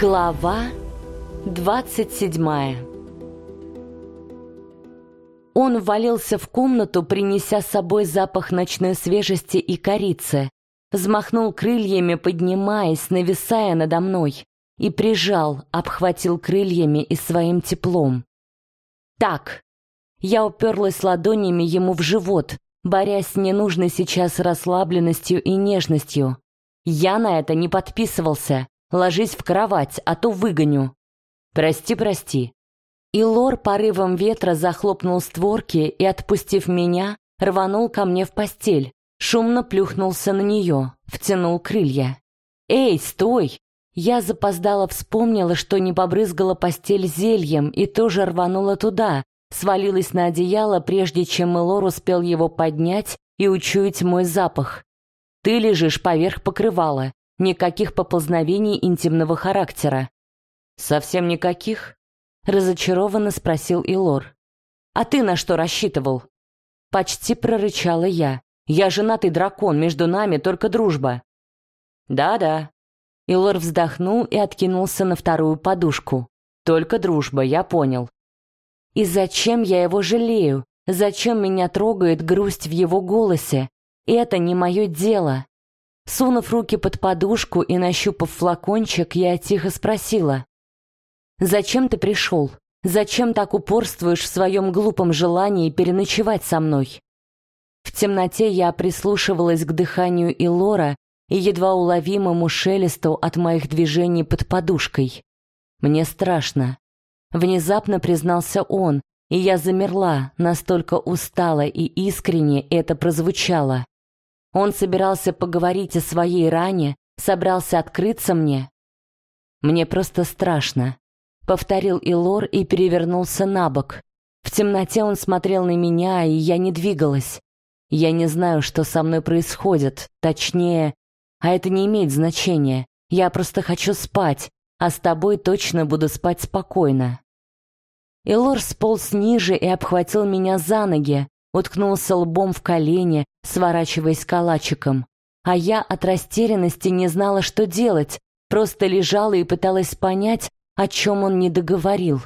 Глава 27 Он ввалился в комнату, принеся с собой запах ночной свежести и корицы, взмахнул крыльями, поднимаясь, нависая надо мной, и прижал, обхватил крыльями и своим теплом. «Так!» Я уперлась ладонями ему в живот, борясь с ненужной сейчас расслабленностью и нежностью. Я на это не подписывался. Ложись в кровать, а то выгоню. Прости, прости. И Лор порывом ветра захлопнул створки и, отпустив меня, рванул ко мне в постель, шумно плюхнулся на нее, втянул крылья. «Эй, стой!» Я запоздала вспомнила, что не побрызгала постель зельем и тоже рванула туда, свалилась на одеяло, прежде чем Элор успел его поднять и учуять мой запах. «Ты лежишь поверх покрывала. Никаких поползновений интимного характера. Совсем никаких? Разочарованно спросил Илор. А ты на что рассчитывал? Почти прорычала я. Я женатый дракон, между нами только дружба. Да-да. Илор вздохнул и откинулся на вторую подушку. Только дружба, я понял. И зачем я его жалею? Зачем меня трогает грусть в его голосе? Это не мое дело. Сунув руки под подушку и нащупав флакончик, я тихо спросила. «Зачем ты пришел? Зачем так упорствуешь в своем глупом желании переночевать со мной?» В темноте я прислушивалась к дыханию Илора и едва уловимому шелесту от моих движений под подушкой. «Мне страшно». Внезапно признался он, и я замерла, настолько устала и искренне это прозвучало. Он собирался поговорить о своей ране, собрался открыться мне. Мне просто страшно, повторил Илор и перевернулся на бок. В темноте он смотрел на меня, и я не двигалась. Я не знаю, что со мной происходит, точнее, а это не имеет значения. Я просто хочу спать, а с тобой точно буду спать спокойно. Илор сполз ниже и обхватил меня за ноги, уткнулся лбом в колени, сворачиваясь калачиком. А я от растерянности не знала, что делать, просто лежала и пыталась понять, о чем он не договорил.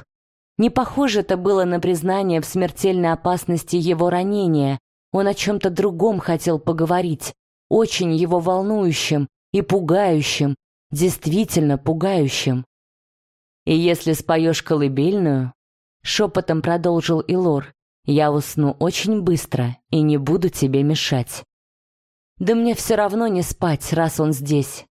Не похоже это было на признание в смертельной опасности его ранения. Он о чем-то другом хотел поговорить, очень его волнующим и пугающим, действительно пугающим. «И если споешь колыбельную», — шепотом продолжил Илор, я усну очень быстро и не буду тебе мешать. Да мне все равно не спать, раз он здесь.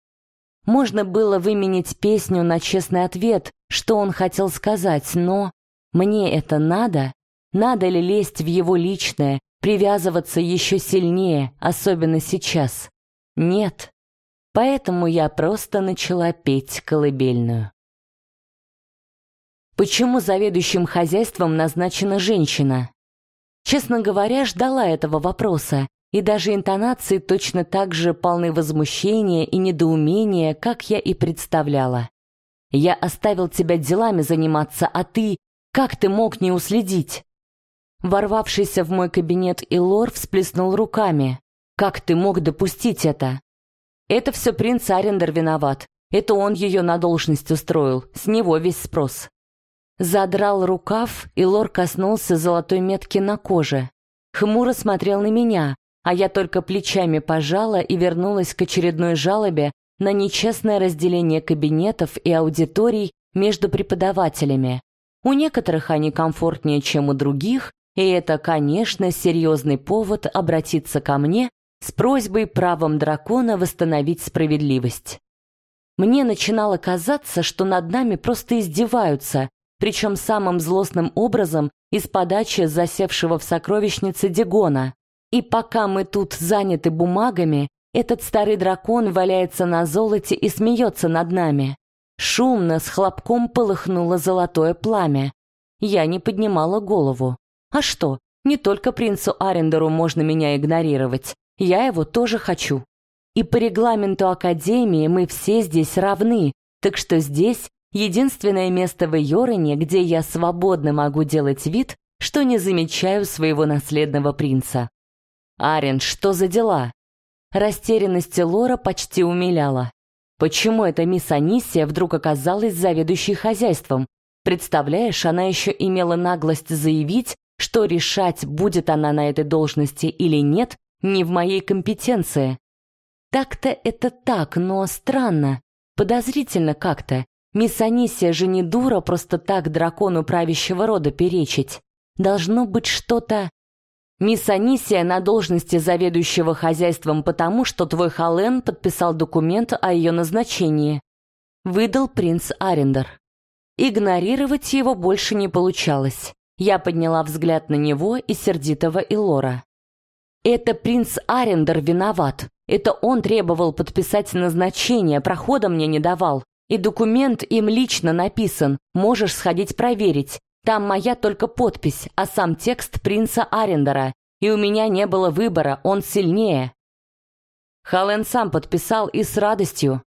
Можно было выменить песню на честный ответ, что он хотел сказать, но мне это надо? Надо ли лезть в его личное, привязываться еще сильнее, особенно сейчас? Нет. Поэтому я просто начала петь колыбельную. Почему заведующим хозяйством назначена женщина? Честно говоря, ждала этого вопроса, и даже интонации точно так же полны возмущения и недоумения, как я и представляла. «Я оставил тебя делами заниматься, а ты... Как ты мог не уследить?» Ворвавшийся в мой кабинет Илор всплеснул руками. «Как ты мог допустить это?» «Это все принц Арендер виноват. Это он ее на должность устроил. С него весь спрос». Задрал рукав, и Лор коснулся золотой метки на коже. Хмуро смотрел на меня, а я только плечами пожала и вернулась к очередной жалобе на нечестное разделение кабинетов и аудиторий между преподавателями. У некоторых они комфортнее, чем у других, и это, конечно, серьезный повод обратиться ко мне с просьбой правом дракона восстановить справедливость. Мне начинало казаться, что над нами просто издеваются, причем самым злостным образом из подачи засевшего в сокровищнице Дигона. И пока мы тут заняты бумагами, этот старый дракон валяется на золоте и смеется над нами. Шумно, с хлопком полыхнуло золотое пламя. Я не поднимала голову. А что, не только принцу Арендеру можно меня игнорировать. Я его тоже хочу. И по регламенту Академии мы все здесь равны, так что здесь Единственное место в Йорене, где я свободно могу делать вид, что не замечаю своего наследного принца. Арен, что за дела? Растерянность Лора почти умиляла. Почему эта мисс Анисия вдруг оказалась заведующей хозяйством? Представляешь, она еще имела наглость заявить, что решать, будет она на этой должности или нет, не в моей компетенции. Так-то это так, но странно, подозрительно как-то. Мисс Анисия же не дура просто так дракону правящего рода перечить. Должно быть что-то... Мисс Анисия на должности заведующего хозяйством потому, что твой Хален подписал документ о ее назначении. Выдал принц Арендер. Игнорировать его больше не получалось. Я подняла взгляд на него и сердитого Илора. Это принц Арендер виноват. Это он требовал подписать назначение, прохода мне не давал. И документ им лично написан, можешь сходить проверить. Там моя только подпись, а сам текст принца Арендера. И у меня не было выбора, он сильнее. Хален сам подписал и с радостью.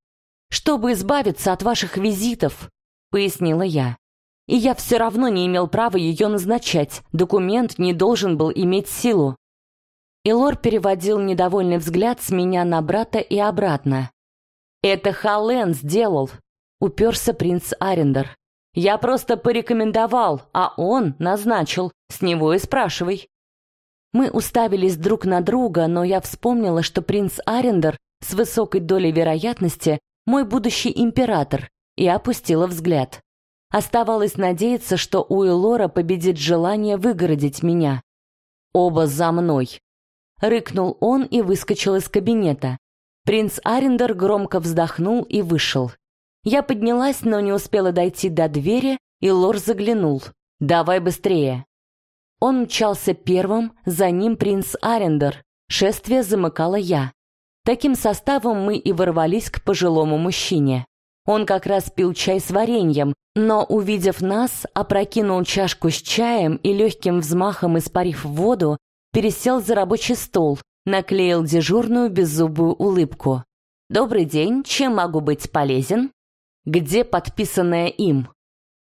«Чтобы избавиться от ваших визитов», — пояснила я. «И я все равно не имел права ее назначать. Документ не должен был иметь силу». Илор переводил недовольный взгляд с меня на брата и обратно. «Это Хален сделал», — уперся принц Арендер. Я просто порекомендовал, а он назначил. С него и спрашивай. Мы уставились друг на друга, но я вспомнила, что принц Арендер с высокой долей вероятности мой будущий император, и опустила взгляд. Оставалось надеяться, что у Илора победит желание выгородить меня. «Оба за мной!» Рыкнул он и выскочил из кабинета. Принц Арендер громко вздохнул и вышел. Я поднялась, но не успела дойти до двери, Илор заглянул. «Давай быстрее!» Он мчался первым, за ним принц Арендер. Шествие замыкала я. Таким составом мы и ворвались к пожилому мужчине. Он как раз пил чай с вареньем, но, увидев нас, опрокинул чашку с чаем и легким взмахом испарив воду, пересел за рабочий стол, наклеил дежурную беззубую улыбку. «Добрый день, чем могу быть полезен?» Где подписанное им.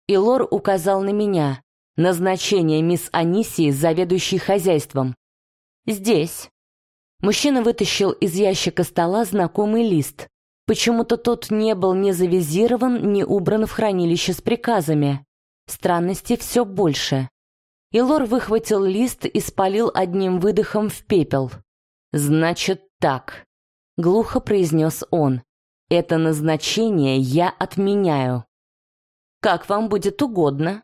И Лор указал на меня. Назначение мисс Анисии, заведующей хозяйством. Здесь. Мужчина вытащил из ящика стола знакомый лист. Почему-то тот не был ни завизирован, ни убран в хранилище с приказами. Странностей все больше. Илор выхватил лист и спалил одним выдохом в пепел. «Значит так», — глухо произнес он. Это назначение я отменяю. Как вам будет угодно,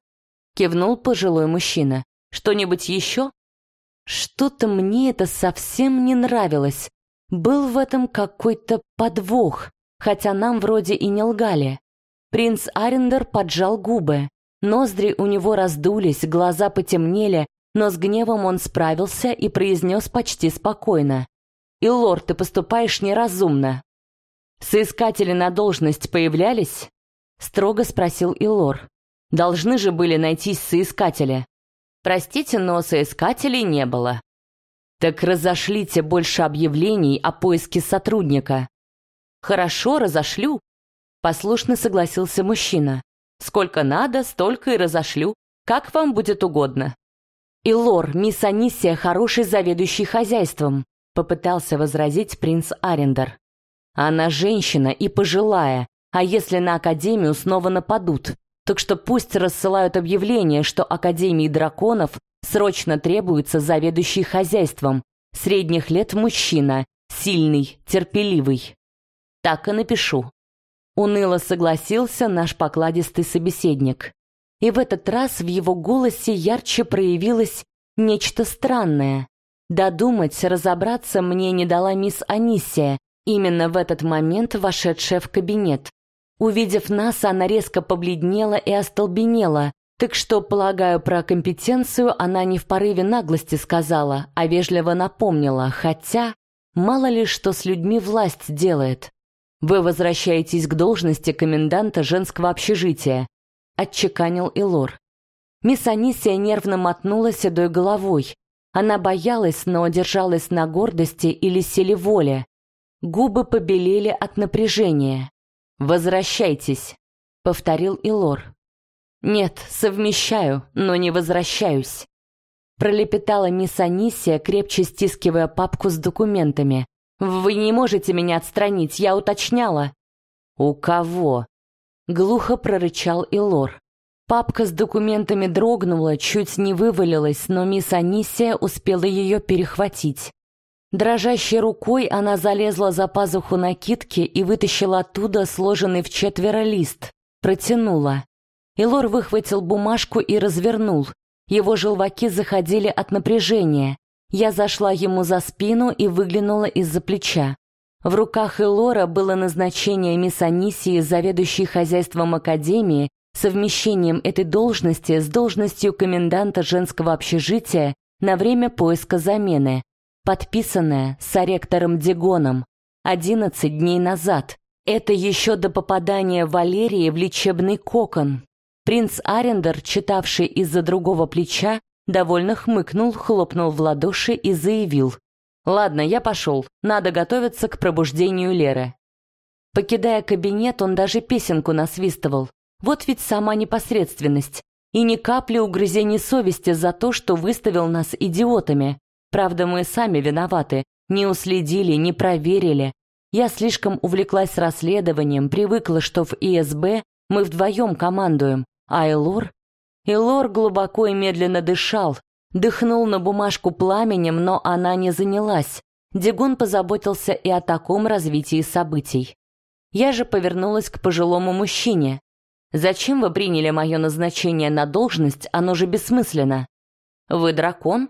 кивнул пожилой мужчина. Что-нибудь еще? Что-то мне это совсем не нравилось. Был в этом какой-то подвох, хотя нам вроде и не лгали. Принц Арендер поджал губы. Ноздри у него раздулись, глаза потемнели, но с гневом он справился и произнес почти спокойно. «Илор, ты поступаешь неразумно. «Соискатели на должность появлялись?» — строго спросил Илор. «Должны же были найтись соискатели». «Простите, но соискателей не было». «Так разошлите больше объявлений о поиске сотрудника». «Хорошо, разошлю», — послушно согласился мужчина. «Сколько надо, столько и разошлю. Как вам будет угодно». «Илор, мисс Анисия хороший заведующий хозяйством», — попытался возразить принц Арендер. Она женщина и пожилая, а если на Академию снова нападут? Так что пусть рассылают объявление, что Академии драконов срочно требуется заведующий хозяйством, средних лет мужчина, сильный, терпеливый. Так и напишу. Уныло согласился наш покладистый собеседник. И в этот раз в его голосе ярче проявилось нечто странное. Додумать, разобраться мне не дала мисс Анисия, Именно в этот момент вошедшая в кабинет. Увидев нас, она резко побледнела и остолбенела, так что, полагаю, про компетенцию она не в порыве наглости сказала, а вежливо напомнила, хотя мало ли что с людьми власть делает. Вы возвращаетесь к должности коменданта женского общежития, отчеканил Илор. Мисс Анисия нервно мотнула седой головой. Она боялась, но держалась на гордости или силе воли. Губы побелели от напряжения. «Возвращайтесь», — повторил Илор. «Нет, совмещаю, но не возвращаюсь», — пролепетала мисс Анисия, крепче стискивая папку с документами. «Вы не можете меня отстранить, я уточняла». «У кого?» Глухо прорычал Илор. Папка с документами дрогнула, чуть не вывалилась, но мисс Анисия успела ее перехватить. Дрожащей рукой она залезла за пазуху накидки и вытащила оттуда сложенный в четверо лист. Протянула. Илор выхватил бумажку и развернул. Его желваки заходили от напряжения. Я зашла ему за спину и выглянула из-за плеча. В руках Элора было назначение мисс Анисии, заведующей хозяйством Академии, совмещением этой должности с должностью коменданта женского общежития на время поиска замены подписанная с ректором Дигоном 11 дней назад. Это еще до попадания Валерии в лечебный кокон. Принц Арендер, читавший из-за другого плеча, довольно хмыкнул, хлопнул в ладоши и заявил. «Ладно, я пошел. Надо готовиться к пробуждению Леры». Покидая кабинет, он даже песенку насвистывал. Вот ведь сама непосредственность. И ни капли угрызений совести за то, что выставил нас идиотами. Правда, мы сами виноваты, не уследили, не проверили. Я слишком увлеклась расследованием, привыкла, что в ИСБ мы вдвоем командуем, а Элор... Элор глубоко и медленно дышал, дыхнул на бумажку пламенем, но она не занялась. Дегун позаботился и о таком развитии событий. Я же повернулась к пожилому мужчине. «Зачем вы приняли мое назначение на должность? Оно же бессмысленно». «Вы дракон?»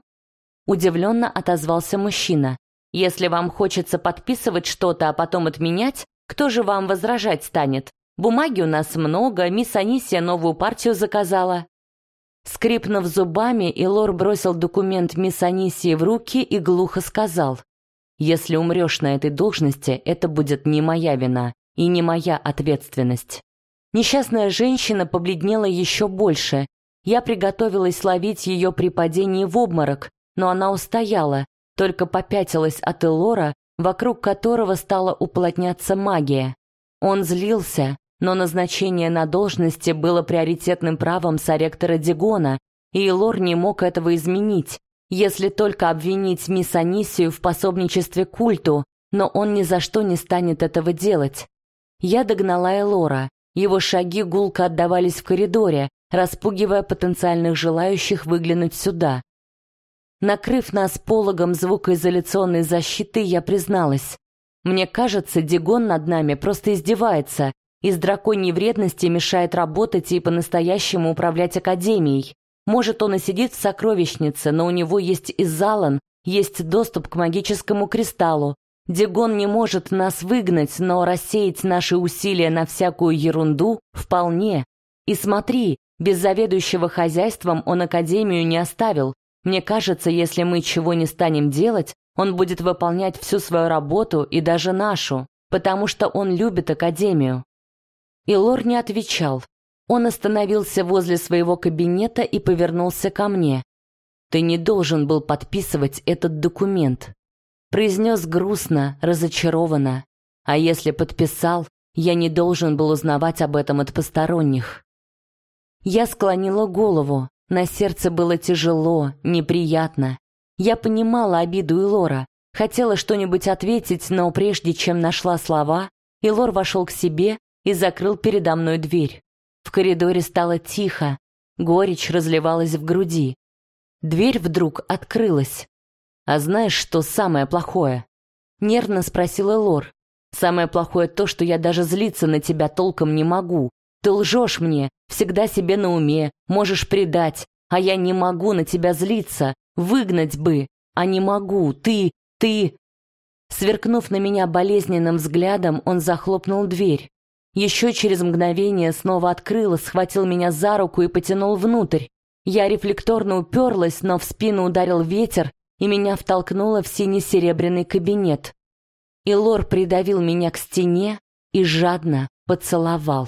Удивленно отозвался мужчина. «Если вам хочется подписывать что-то, а потом отменять, кто же вам возражать станет? Бумаги у нас много, мисс Анисия новую партию заказала». Скрипнув зубами, Илор бросил документ мисс Анисии в руки и глухо сказал. «Если умрешь на этой должности, это будет не моя вина и не моя ответственность». Несчастная женщина побледнела еще больше. Я приготовилась ловить ее при падении в обморок, но она устояла, только попятилась от Элора, вокруг которого стала уплотняться магия. Он злился, но назначение на должности было приоритетным правом соректора Дигона, и Элор не мог этого изменить, если только обвинить мисс Анисию в пособничестве культу, но он ни за что не станет этого делать. Я догнала Элора. Его шаги гулко отдавались в коридоре, распугивая потенциальных желающих выглянуть сюда. Накрыв нас пологом звукоизоляционной защиты, я призналась. Мне кажется, Дигон над нами просто издевается, из драконьей вредности мешает работать и по-настоящему управлять Академией. Может, он и сидит в сокровищнице, но у него есть и Залан, есть доступ к магическому кристаллу. Дигон не может нас выгнать, но рассеять наши усилия на всякую ерунду вполне. И смотри, без заведующего хозяйством он Академию не оставил, мне кажется, если мы чего не станем делать, он будет выполнять всю свою работу и даже нашу, потому что он любит Академию». И Лор не отвечал. Он остановился возле своего кабинета и повернулся ко мне. «Ты не должен был подписывать этот документ», произнес грустно, разочарованно. «А если подписал, я не должен был узнавать об этом от посторонних». Я склонила голову, на сердце было тяжело, неприятно. Я понимала обиду Илора, хотела что-нибудь ответить, но прежде чем нашла слова, Илор вошел к себе и закрыл передо мной дверь. В коридоре стало тихо, горечь разливалась в груди. Дверь вдруг открылась. «А знаешь, что самое плохое?» Нервно спросил Элор. «Самое плохое то, что я даже злиться на тебя толком не могу. Ты лжешь мне, всегда себе на уме, можешь предать, а я не могу на тебя злиться, выгнать бы, а не могу, ты, ты...» Сверкнув на меня болезненным взглядом, он захлопнул дверь. Еще через мгновение снова открыл, схватил меня за руку и потянул внутрь. Я рефлекторно уперлась, но в спину ударил ветер, и меня втолкнуло в синий-серебряный кабинет. И Лор придавил меня к стене и жадно поцеловал.